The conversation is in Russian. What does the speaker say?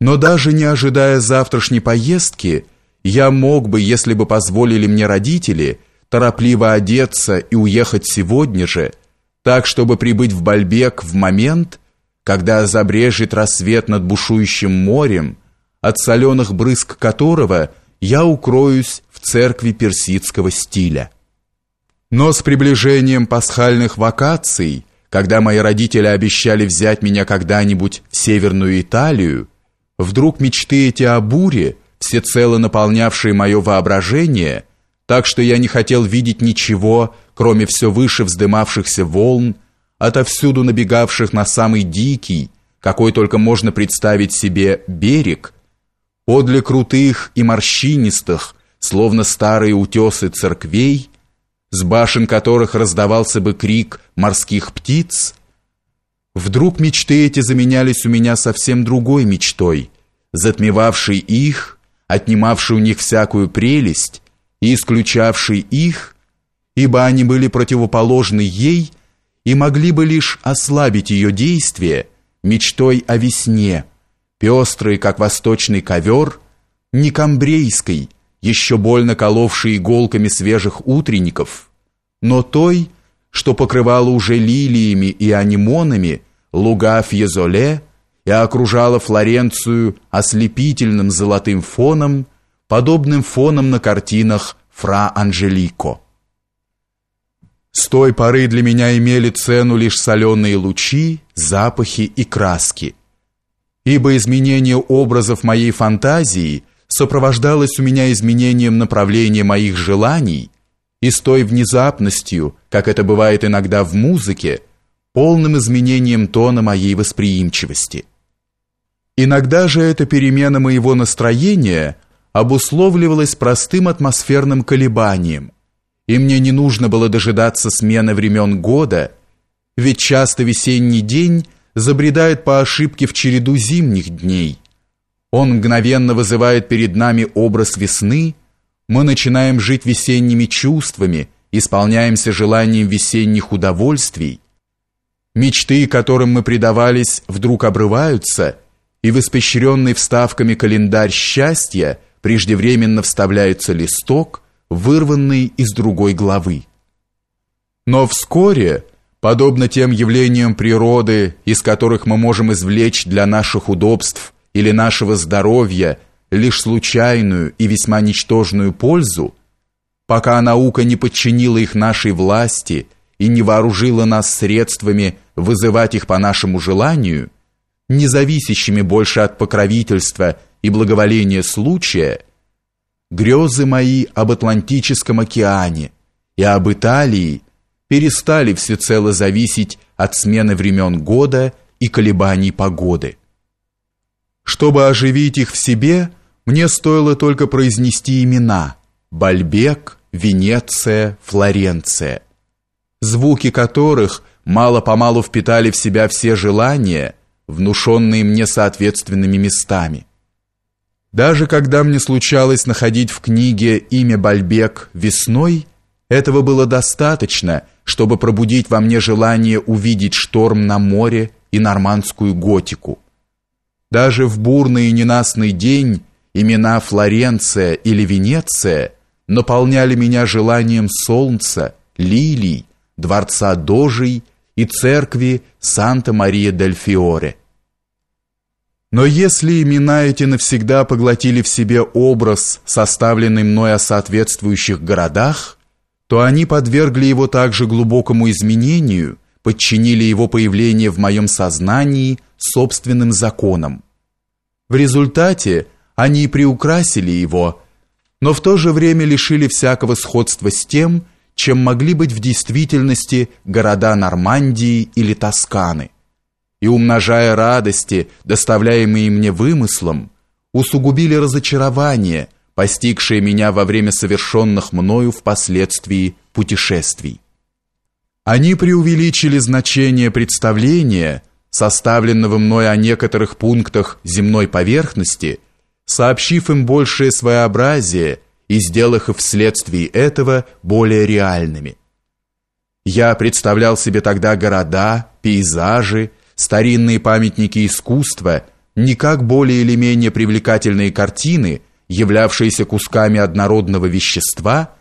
Но даже не ожидая завтрашней поездки, я мог бы, если бы позволили мне родители, торопливо одеться и уехать сегодня же, так, чтобы прибыть в Бальбек в момент, когда забрежет рассвет над бушующим морем, от соленых брызг которого я укроюсь в церкви персидского стиля. Но с приближением пасхальных вакаций, когда мои родители обещали взять меня когда-нибудь в Северную Италию, вдруг мечты эти о буре, всецело наполнявшие мое воображение, так что я не хотел видеть ничего, кроме все выше вздымавшихся волн, отовсюду набегавших на самый дикий, какой только можно представить себе, берег, подле крутых и морщинистых, словно старые утесы церквей, с башен которых раздавался бы крик морских птиц, вдруг мечты эти заменялись у меня совсем другой мечтой, затмевавшей их, отнимавшей у них всякую прелесть и исключавшей их, ибо они были противоположны ей и могли бы лишь ослабить ее действие мечтой о весне, пестрой, как восточный ковер, не камбрейской, еще больно коловшей иголками свежих утренников, но той, что покрывала уже лилиями и анимонами луга Фьезоле и окружала Флоренцию ослепительным золотым фоном, подобным фоном на картинах Фра Анжелико. С той поры для меня имели цену лишь соленые лучи, запахи и краски, ибо изменение образов моей фантазии – сопровождалось у меня изменением направления моих желаний и с той внезапностью, как это бывает иногда в музыке, полным изменением тона моей восприимчивости. Иногда же эта перемена моего настроения обусловливалась простым атмосферным колебанием, и мне не нужно было дожидаться смены времен года, ведь часто весенний день забредает по ошибке в череду зимних дней – он мгновенно вызывает перед нами образ весны, мы начинаем жить весенними чувствами, исполняемся желанием весенних удовольствий. Мечты, которым мы предавались, вдруг обрываются, и в испещренный вставками календарь счастья преждевременно вставляется листок, вырванный из другой главы. Но вскоре, подобно тем явлениям природы, из которых мы можем извлечь для наших удобств или нашего здоровья лишь случайную и весьма ничтожную пользу, пока наука не подчинила их нашей власти и не вооружила нас средствами вызывать их по нашему желанию, не зависящими больше от покровительства и благоволения случая, грезы мои об Атлантическом океане и об Италии перестали всецело зависеть от смены времен года и колебаний погоды. Чтобы оживить их в себе, мне стоило только произнести имена Бальбек, Венеция, Флоренция, звуки которых мало-помалу впитали в себя все желания, внушенные мне соответственными местами. Даже когда мне случалось находить в книге имя Бальбек весной, этого было достаточно, чтобы пробудить во мне желание увидеть шторм на море и нормандскую готику. Даже в бурный и ненастный день имена Флоренция или Венеция наполняли меня желанием солнца, лилий, дворца Дожей и церкви Санта-Мария-дель-Фиоре. Но если имена эти навсегда поглотили в себе образ, составленный мной о соответствующих городах, то они подвергли его также глубокому изменению, подчинили его появление в моем сознании – собственным законам. В результате они приукрасили его, но в то же время лишили всякого сходства с тем, чем могли быть в действительности города Нормандии или Тосканы. И умножая радости, доставляемые мне вымыслом, усугубили разочарование, постигшее меня во время совершенных мною впоследствии путешествий. Они преувеличили значение представления, составленного мной о некоторых пунктах земной поверхности, сообщив им большее своеобразие и сделав их вследствие этого более реальными. Я представлял себе тогда города, пейзажи, старинные памятники искусства, никак более или менее привлекательные картины, являвшиеся кусками однородного вещества –